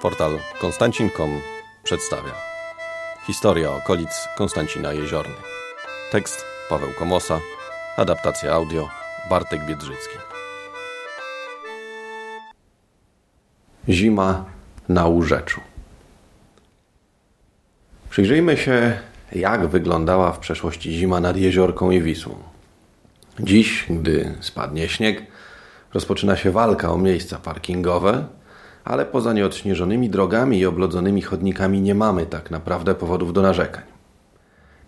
Portal Konstancin.com przedstawia Historia okolic Konstancina Jeziorny. Tekst Paweł Komosa Adaptacja audio Bartek Biedrzycki. Zima na Łóżeczu Przyjrzyjmy się, jak wyglądała w przeszłości zima nad Jeziorką i Wisłą. Dziś, gdy spadnie śnieg, rozpoczyna się walka o miejsca parkingowe, ale poza nieodśnieżonymi drogami i oblodzonymi chodnikami nie mamy tak naprawdę powodów do narzekań.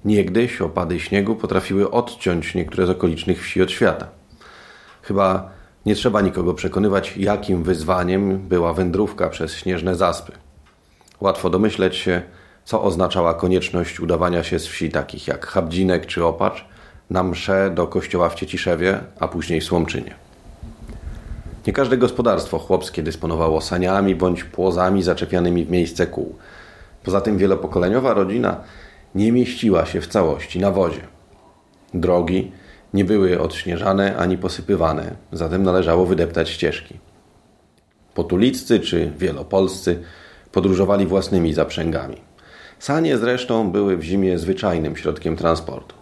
Niegdyś opady śniegu potrafiły odciąć niektóre z okolicznych wsi od świata. Chyba nie trzeba nikogo przekonywać, jakim wyzwaniem była wędrówka przez śnieżne zaspy. Łatwo domyśleć się, co oznaczała konieczność udawania się z wsi takich jak Chabdzinek czy Opacz na msze do kościoła w Cieciszewie, a później Słomczynie. Nie każde gospodarstwo chłopskie dysponowało saniami bądź płozami zaczepianymi w miejsce kół. Poza tym wielopokoleniowa rodzina nie mieściła się w całości na wozie. Drogi nie były odśnieżane ani posypywane, zatem należało wydeptać ścieżki. Potuliccy czy wielopolscy podróżowali własnymi zaprzęgami. Sanie zresztą były w zimie zwyczajnym środkiem transportu.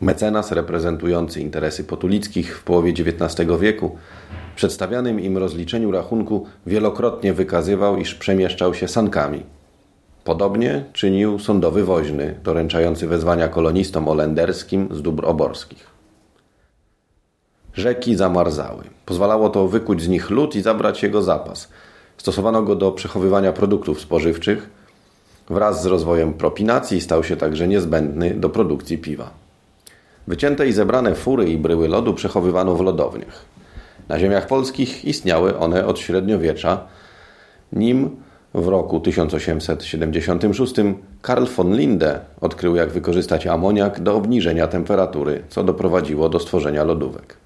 Mecenas reprezentujący interesy potulickich w połowie XIX wieku przedstawianym im rozliczeniu rachunku wielokrotnie wykazywał, iż przemieszczał się sankami. Podobnie czynił sądowy woźny, doręczający wezwania kolonistom olenderskim z dóbr oborskich. Rzeki zamarzały. Pozwalało to wykuć z nich lód i zabrać jego zapas. Stosowano go do przechowywania produktów spożywczych. Wraz z rozwojem propinacji stał się także niezbędny do produkcji piwa. Wycięte i zebrane fury i bryły lodu przechowywano w lodowniach. Na ziemiach polskich istniały one od średniowiecza, nim w roku 1876 Karl von Linde odkrył, jak wykorzystać amoniak do obniżenia temperatury, co doprowadziło do stworzenia lodówek.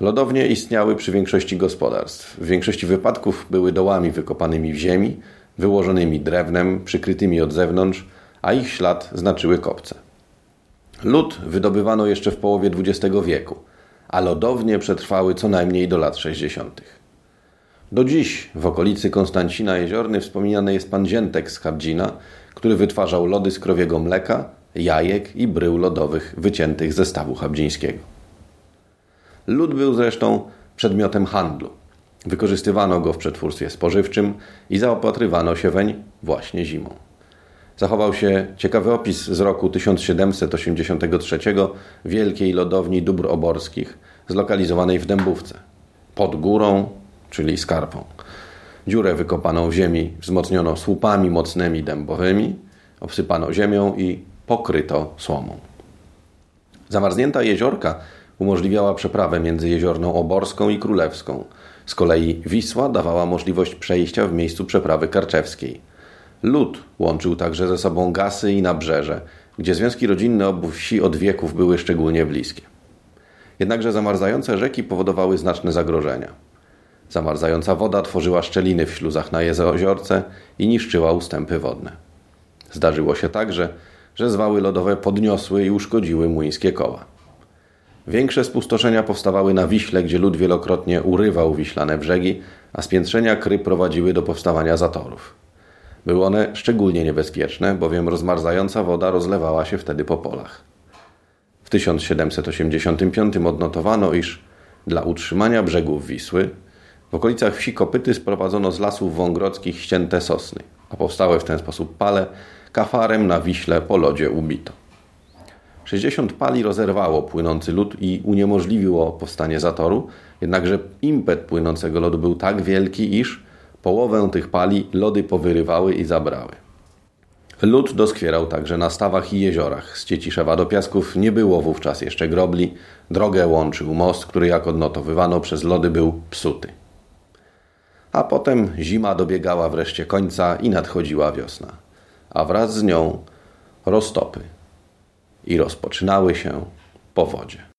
Lodownie istniały przy większości gospodarstw. W większości wypadków były dołami wykopanymi w ziemi, wyłożonymi drewnem, przykrytymi od zewnątrz, a ich ślad znaczyły kopce. Lód wydobywano jeszcze w połowie XX wieku – a lodownie przetrwały co najmniej do lat 60. Do dziś w okolicy Konstancina Jeziorny wspominany jest pan Ziętek z Habdzina, który wytwarzał lody z krowiego mleka, jajek i brył lodowych wyciętych ze stawu habdzińskiego. Lód był zresztą przedmiotem handlu. Wykorzystywano go w przetwórstwie spożywczym i zaopatrywano się weń właśnie zimą zachował się ciekawy opis z roku 1783 wielkiej lodowni dóbr oborskich, zlokalizowanej w Dębówce, pod górą, czyli skarpą. Dziurę wykopaną w ziemi wzmocniono słupami mocnymi dębowymi, obsypano ziemią i pokryto słomą. Zamarznięta jeziorka umożliwiała przeprawę między jeziorną oborską i królewską. Z kolei Wisła dawała możliwość przejścia w miejscu przeprawy karczewskiej – Lud łączył także ze sobą gasy i nabrzeże, gdzie związki rodzinne obu wsi od wieków były szczególnie bliskie. Jednakże zamarzające rzeki powodowały znaczne zagrożenia. Zamarzająca woda tworzyła szczeliny w śluzach na jeziorce i niszczyła ustępy wodne. Zdarzyło się także, że zwały lodowe podniosły i uszkodziły młyńskie koła. Większe spustoszenia powstawały na Wiśle, gdzie lud wielokrotnie urywał wiślane brzegi, a spiętrzenia kry prowadziły do powstawania zatorów. Były one szczególnie niebezpieczne, bowiem rozmarzająca woda rozlewała się wtedy po polach. W 1785 odnotowano, iż dla utrzymania brzegów Wisły w okolicach wsi Kopyty sprowadzono z lasów wągrodzkich ścięte sosny, a powstałe w ten sposób pale kafarem na Wiśle po lodzie ubito. 60 pali rozerwało płynący lód i uniemożliwiło powstanie zatoru, jednakże impet płynącego lodu był tak wielki, iż Połowę tych pali lody powyrywały i zabrały. Lód doskwierał także na stawach i jeziorach. Z Cieciszewa do Piasków nie było wówczas jeszcze grobli. Drogę łączył most, który jak odnotowywano przez lody był psuty. A potem zima dobiegała wreszcie końca i nadchodziła wiosna. A wraz z nią roztopy. I rozpoczynały się powodzie.